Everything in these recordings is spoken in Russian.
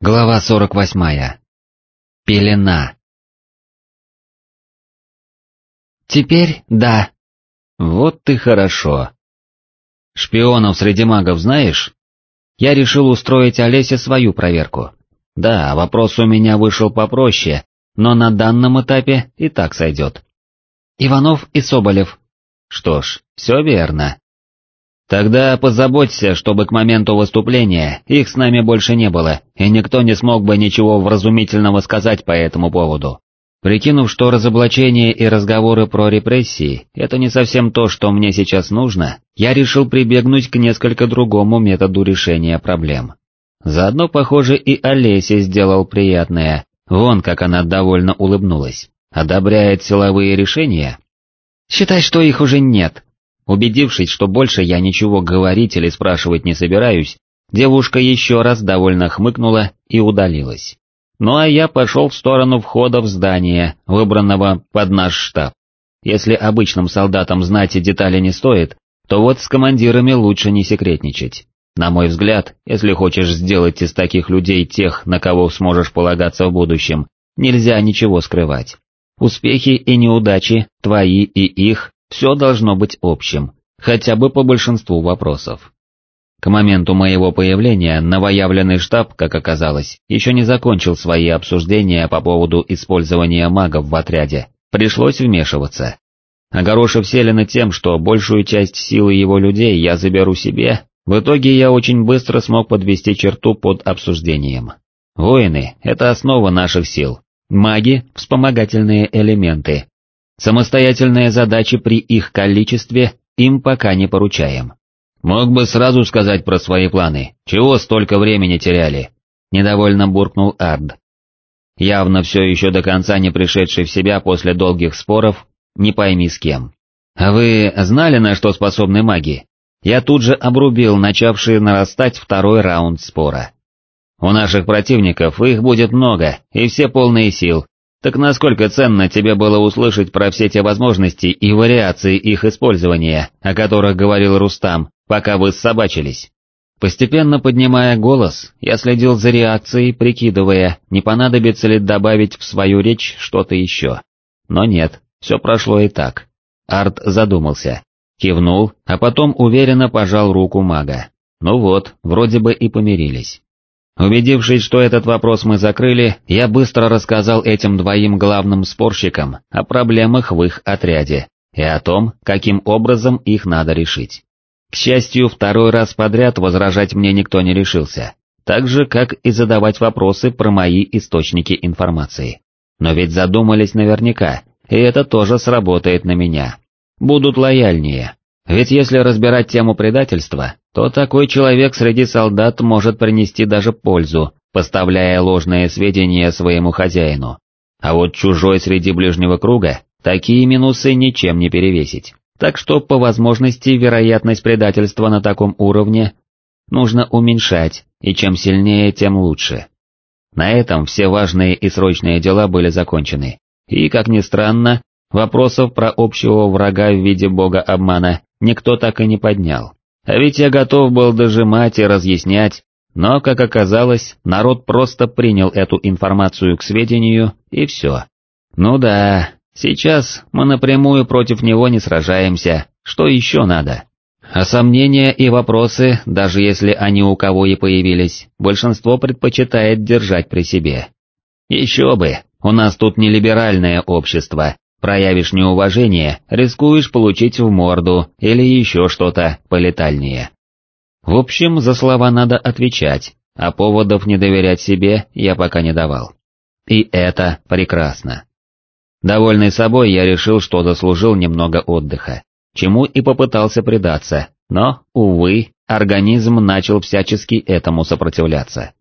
Глава 48. Пелена. Теперь да. Вот ты хорошо. Шпионов среди магов знаешь? Я решил устроить Олесе свою проверку. Да, вопрос у меня вышел попроще, но на данном этапе и так сойдет. Иванов и Соболев. Что ж, все верно. Тогда позаботься, чтобы к моменту выступления их с нами больше не было, и никто не смог бы ничего вразумительного сказать по этому поводу. Прикинув, что разоблачение и разговоры про репрессии – это не совсем то, что мне сейчас нужно, я решил прибегнуть к несколько другому методу решения проблем. Заодно, похоже, и Олесе сделал приятное, вон как она довольно улыбнулась. Одобряет силовые решения? Считай, что их уже нет, Убедившись, что больше я ничего говорить или спрашивать не собираюсь, девушка еще раз довольно хмыкнула и удалилась. Ну а я пошел в сторону входа в здание, выбранного под наш штаб. Если обычным солдатам знать и детали не стоит, то вот с командирами лучше не секретничать. На мой взгляд, если хочешь сделать из таких людей тех, на кого сможешь полагаться в будущем, нельзя ничего скрывать. Успехи и неудачи, твои и их, все должно быть общим, хотя бы по большинству вопросов. К моменту моего появления новоявленный штаб, как оказалось, еще не закончил свои обсуждения по поводу использования магов в отряде, пришлось вмешиваться. Огорошив Селина тем, что большую часть силы его людей я заберу себе, в итоге я очень быстро смог подвести черту под обсуждением. Воины — это основа наших сил, маги — вспомогательные элементы, Самостоятельные задачи при их количестве им пока не поручаем. Мог бы сразу сказать про свои планы, чего столько времени теряли? Недовольно буркнул Ард. Явно все еще до конца не пришедший в себя после долгих споров, не пойми с кем. А вы знали, на что способны маги? Я тут же обрубил начавший нарастать второй раунд спора. У наших противников их будет много, и все полные сил, так насколько ценно тебе было услышать про все те возможности и вариации их использования, о которых говорил Рустам, пока вы собачились? Постепенно поднимая голос, я следил за реакцией, прикидывая, не понадобится ли добавить в свою речь что-то еще. Но нет, все прошло и так. Арт задумался, кивнул, а потом уверенно пожал руку мага. Ну вот, вроде бы и помирились. Убедившись, что этот вопрос мы закрыли, я быстро рассказал этим двоим главным спорщикам о проблемах в их отряде и о том, каким образом их надо решить. К счастью, второй раз подряд возражать мне никто не решился, так же, как и задавать вопросы про мои источники информации. Но ведь задумались наверняка, и это тоже сработает на меня. Будут лояльнее, ведь если разбирать тему предательства, то такой человек среди солдат может принести даже пользу, поставляя ложные сведения своему хозяину. А вот чужой среди ближнего круга такие минусы ничем не перевесить. Так что по возможности вероятность предательства на таком уровне нужно уменьшать, и чем сильнее, тем лучше. На этом все важные и срочные дела были закончены, и, как ни странно, вопросов про общего врага в виде бога обмана никто так и не поднял. А ведь я готов был дожимать и разъяснять, но, как оказалось, народ просто принял эту информацию к сведению, и все. Ну да, сейчас мы напрямую против него не сражаемся, что еще надо? А сомнения и вопросы, даже если они у кого и появились, большинство предпочитает держать при себе. Еще бы, у нас тут не либеральное общество, Проявишь неуважение, рискуешь получить в морду или еще что-то полетальнее. В общем, за слова надо отвечать, а поводов не доверять себе я пока не давал. И это прекрасно. Довольный собой я решил, что заслужил немного отдыха, чему и попытался предаться, но, увы, организм начал всячески этому сопротивляться.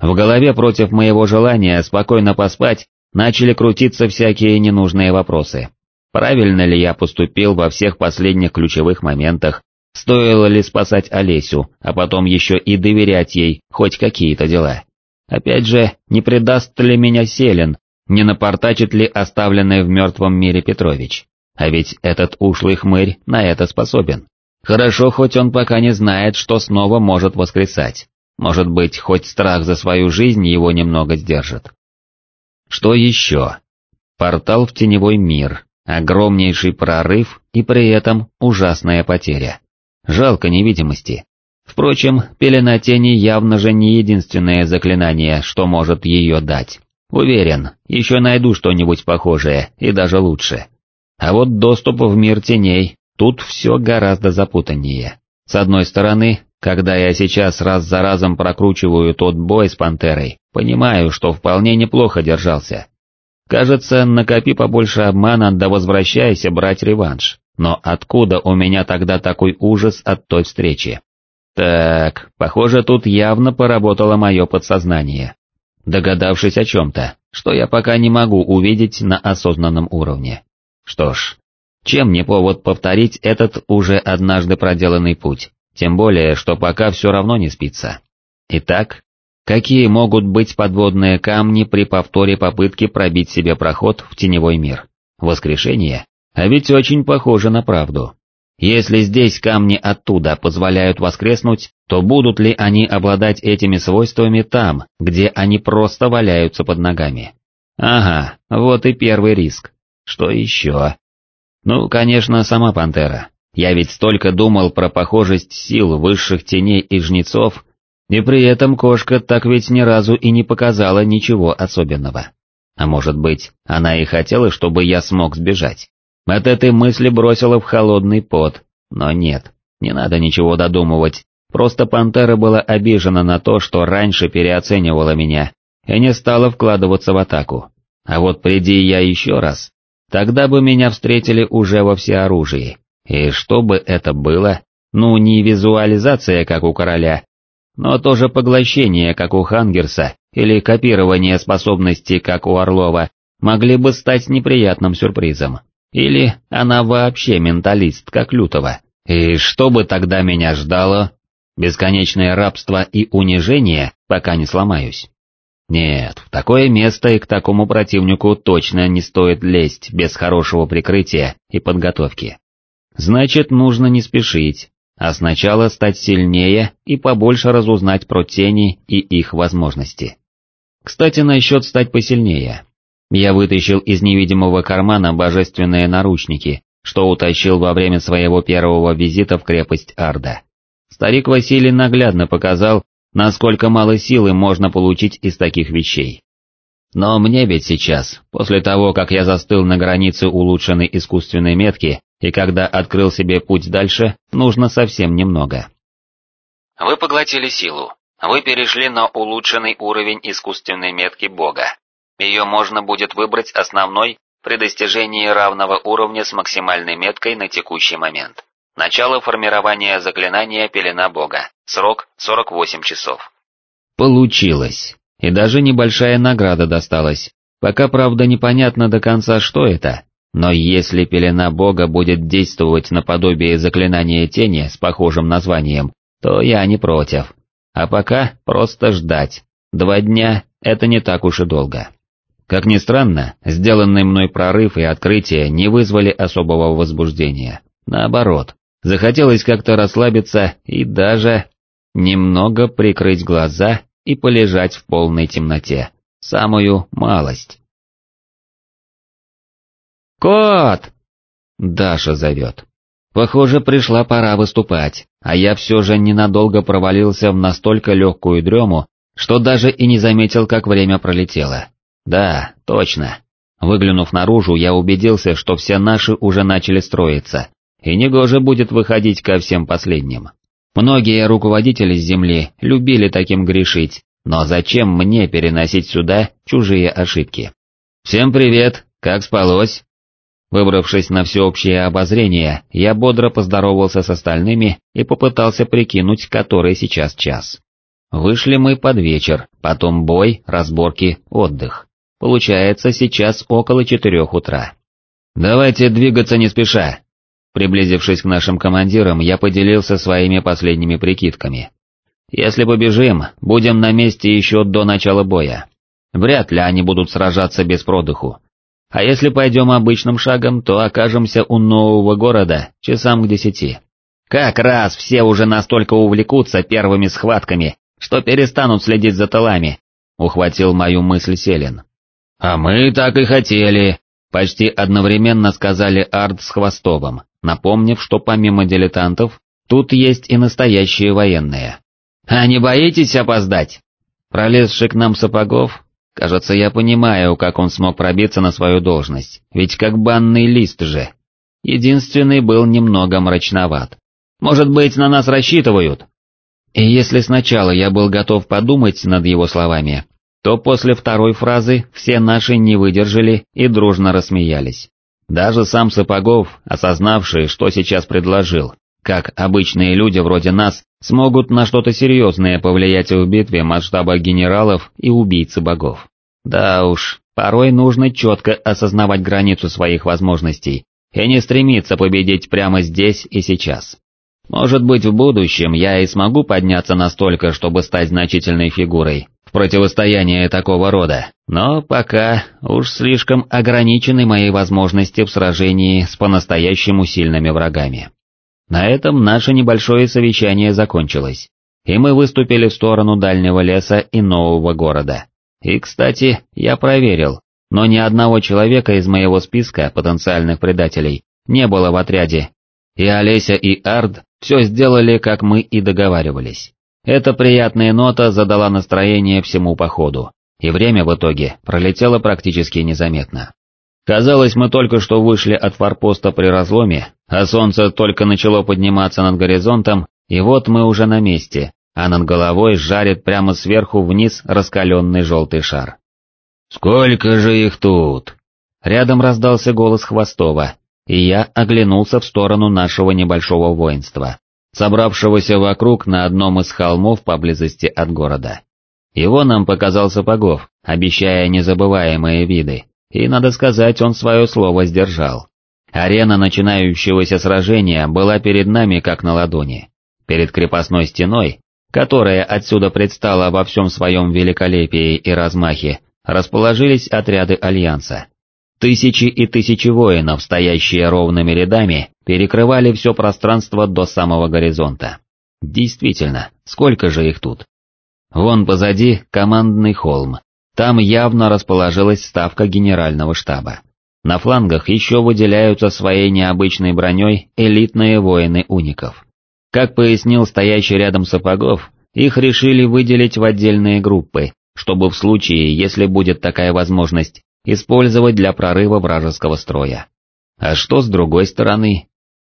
В голове против моего желания спокойно поспать начали крутиться всякие ненужные вопросы. Правильно ли я поступил во всех последних ключевых моментах, стоило ли спасать Олесю, а потом еще и доверять ей хоть какие-то дела. Опять же, не предаст ли меня Селин, не напортачит ли оставленный в мертвом мире Петрович. А ведь этот ушлый хмырь на это способен. Хорошо, хоть он пока не знает, что снова может воскресать. Может быть, хоть страх за свою жизнь его немного сдержит. Что еще? Портал в теневой мир, огромнейший прорыв и при этом ужасная потеря. Жалко невидимости. Впрочем, пелена тени явно же не единственное заклинание, что может ее дать. Уверен, еще найду что-нибудь похожее, и даже лучше. А вот доступ в мир теней, тут все гораздо запутаннее. С одной стороны, когда я сейчас раз за разом прокручиваю тот бой с пантерой, понимаю, что вполне неплохо держался. Кажется, накопи побольше обмана, да возвращайся брать реванш. Но откуда у меня тогда такой ужас от той встречи? Так, похоже, тут явно поработало мое подсознание. Догадавшись о чем-то, что я пока не могу увидеть на осознанном уровне. Что ж, чем не повод повторить этот уже однажды проделанный путь, тем более, что пока все равно не спится. Итак, какие могут быть подводные камни при повторе попытки пробить себе проход в теневой мир? Воскрешение? А ведь очень похоже на правду. Если здесь камни оттуда позволяют воскреснуть, то будут ли они обладать этими свойствами там, где они просто валяются под ногами? Ага, вот и первый риск. Что еще? Ну, конечно, сама пантера. Я ведь столько думал про похожесть сил высших теней и жнецов, и при этом кошка так ведь ни разу и не показала ничего особенного. А может быть, она и хотела, чтобы я смог сбежать. От этой мысли бросила в холодный пот, но нет, не надо ничего додумывать, просто пантера была обижена на то, что раньше переоценивала меня, и не стала вкладываться в атаку. А вот приди я еще раз, тогда бы меня встретили уже во всеоружии. И что бы это было, ну не визуализация, как у короля, но тоже поглощение, как у Хангерса, или копирование способностей, как у Орлова, могли бы стать неприятным сюрпризом. Или она вообще менталист, как Лютова. И что бы тогда меня ждало? Бесконечное рабство и унижение, пока не сломаюсь. Нет, в такое место и к такому противнику точно не стоит лезть без хорошего прикрытия и подготовки. Значит, нужно не спешить, а сначала стать сильнее и побольше разузнать про тени и их возможности. Кстати, насчет стать посильнее. Я вытащил из невидимого кармана божественные наручники, что утащил во время своего первого визита в крепость Арда. Старик Василий наглядно показал, насколько мало силы можно получить из таких вещей. Но мне ведь сейчас, после того, как я застыл на границе улучшенной искусственной метки, и когда открыл себе путь дальше, нужно совсем немного. Вы поглотили силу. Вы перешли на улучшенный уровень искусственной метки Бога. Ее можно будет выбрать основной при достижении равного уровня с максимальной меткой на текущий момент. Начало формирования заклинания Пелена Бога. Срок 48 часов. Получилось. И даже небольшая награда досталась. Пока, правда, непонятно до конца, что это. Но если Пелена Бога будет действовать наподобие заклинания тени с похожим названием, то я не против. А пока просто ждать. Два дня — это не так уж и долго. Как ни странно, сделанный мной прорыв и открытие не вызвали особого возбуждения. Наоборот, захотелось как-то расслабиться и даже немного прикрыть глаза и полежать в полной темноте. Самую малость. «Кот!» Даша зовет. Похоже, пришла пора выступать, а я все же ненадолго провалился в настолько легкую дрему, что даже и не заметил, как время пролетело. Да, точно. Выглянув наружу, я убедился, что все наши уже начали строиться, и негоже будет выходить ко всем последним. Многие руководители земли любили таким грешить, но зачем мне переносить сюда чужие ошибки? Всем привет, как спалось? Выбравшись на всеобщее обозрение, я бодро поздоровался с остальными и попытался прикинуть, который сейчас час. Вышли мы под вечер, потом бой, разборки, отдых. Получается сейчас около четырех утра. Давайте двигаться не спеша. Приблизившись к нашим командирам, я поделился своими последними прикидками. Если побежим, будем на месте еще до начала боя. Вряд ли они будут сражаться без продыху. А если пойдем обычным шагом, то окажемся у нового города часам к десяти. Как раз все уже настолько увлекутся первыми схватками, что перестанут следить за тылами, ухватил мою мысль Селин. А мы так и хотели, почти одновременно сказали Ард с Хвостовым, напомнив, что помимо дилетантов, тут есть и настоящие военные. «А не боитесь опоздать?» Пролезший к нам Сапогов, кажется, я понимаю, как он смог пробиться на свою должность, ведь как банный лист же. Единственный был немного мрачноват. Может быть, на нас рассчитывают? И если сначала я был готов подумать над его словами, то после второй фразы все наши не выдержали и дружно рассмеялись. Даже сам Сапогов, осознавший, что сейчас предложил, как обычные люди вроде нас, смогут на что-то серьезное повлиять в битве масштаба генералов и убийцы богов. Да уж, порой нужно четко осознавать границу своих возможностей и не стремиться победить прямо здесь и сейчас. Может быть в будущем я и смогу подняться настолько, чтобы стать значительной фигурой в противостоянии такого рода, но пока уж слишком ограничены мои возможности в сражении с по-настоящему сильными врагами. На этом наше небольшое совещание закончилось, и мы выступили в сторону дальнего леса и нового города. И, кстати, я проверил, но ни одного человека из моего списка потенциальных предателей не было в отряде, и Олеся и Ард все сделали, как мы и договаривались. Эта приятная нота задала настроение всему походу, и время в итоге пролетело практически незаметно. Казалось, мы только что вышли от форпоста при разломе, а солнце только начало подниматься над горизонтом, и вот мы уже на месте, а над головой жарит прямо сверху вниз раскаленный желтый шар. «Сколько же их тут?» Рядом раздался голос Хвостова, и я оглянулся в сторону нашего небольшого воинства, собравшегося вокруг на одном из холмов поблизости от города. Его нам показал Сапогов, обещая незабываемые виды, и, надо сказать, он свое слово сдержал. Арена начинающегося сражения была перед нами как на ладони. Перед крепостной стеной, которая отсюда предстала во всем своем великолепии и размахе, расположились отряды Альянса. Тысячи и тысячи воинов, стоящие ровными рядами, перекрывали все пространство до самого горизонта. Действительно, сколько же их тут? Вон позади командный холм, там явно расположилась ставка генерального штаба. На флангах еще выделяются своей необычной броней элитные воины уников. Как пояснил стоящий рядом Сапогов, их решили выделить в отдельные группы, чтобы в случае, если будет такая возможность, использовать для прорыва вражеского строя. А что с другой стороны?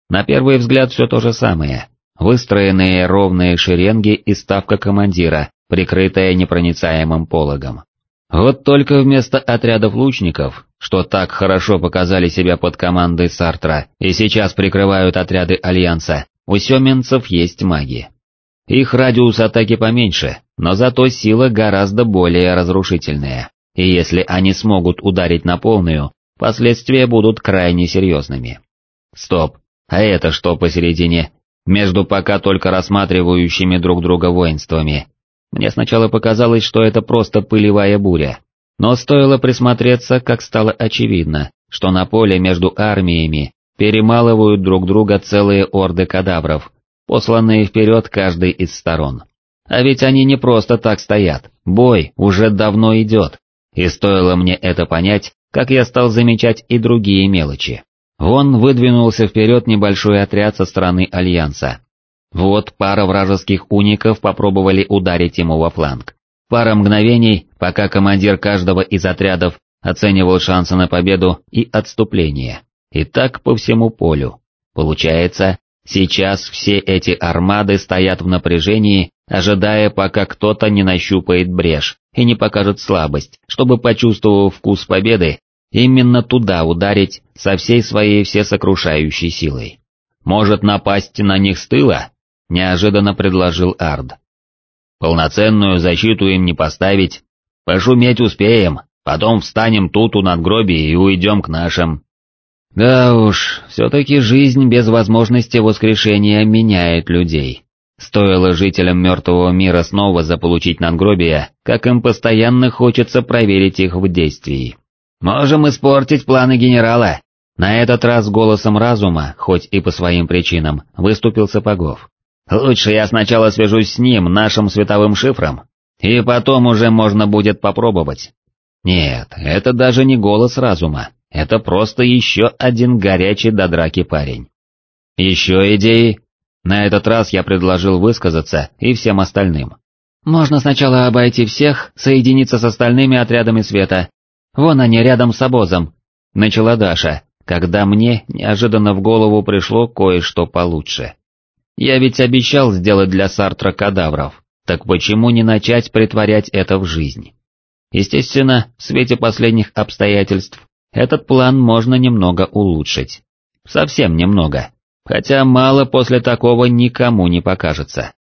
На первый взгляд все то же самое. Выстроенные ровные шеренги и ставка командира, прикрытая непроницаемым пологом. Вот только вместо отрядов лучников, что так хорошо показали себя под командой Сартра и сейчас прикрывают отряды Альянса, у семенцев есть маги. Их радиус атаки поменьше, но зато сила гораздо более разрушительная, и если они смогут ударить на полную, последствия будут крайне серьезными. Стоп, а это что посередине, между пока только рассматривающими друг друга воинствами, мне сначала показалось, что это просто пылевая буря, но стоило присмотреться, как стало очевидно, что на поле между армиями перемалывают друг друга целые орды кадавров, посланные вперед каждой из сторон. А ведь они не просто так стоят, бой уже давно идет, и стоило мне это понять, как я стал замечать и другие мелочи. Вон выдвинулся вперед небольшой отряд со стороны Альянса, вот пара вражеских уников попробовали ударить ему во фланг. Пара мгновений, пока командир каждого из отрядов оценивал шансы на победу и отступление. И так по всему полю. Получается, сейчас все эти армады стоят в напряжении, ожидая, пока кто-то не нащупает брешь и не покажет слабость, чтобы, почувствовав вкус победы, именно туда ударить со всей своей всесокрушающей силой. Может напасть на них с тыла? — неожиданно предложил Ард. «Полноценную защиту им не поставить. Пошуметь успеем, потом встанем тут у надгробия и уйдем к нашим». Да уж, все-таки жизнь без возможности воскрешения меняет людей. Стоило жителям мертвого мира снова заполучить надгробия, как им постоянно хочется проверить их в действии. «Можем испортить планы генерала!» На этот раз голосом разума, хоть и по своим причинам, выступил Сапогов. Лучше я сначала свяжусь с ним, нашим световым шифром, и потом уже можно будет попробовать. Нет, это даже не голос разума, это просто еще один горячий до драки парень. Еще идеи? На этот раз я предложил высказаться и всем остальным. Можно сначала обойти всех, соединиться с остальными отрядами света. Вон они рядом с обозом. Начала Даша, когда мне неожиданно в голову пришло кое-что получше. Я ведь обещал сделать для Сартра кадавров, так почему не начать притворять это в жизнь? Естественно, в свете последних обстоятельств, этот план можно немного улучшить. Совсем немного, хотя мало после такого никому не покажется.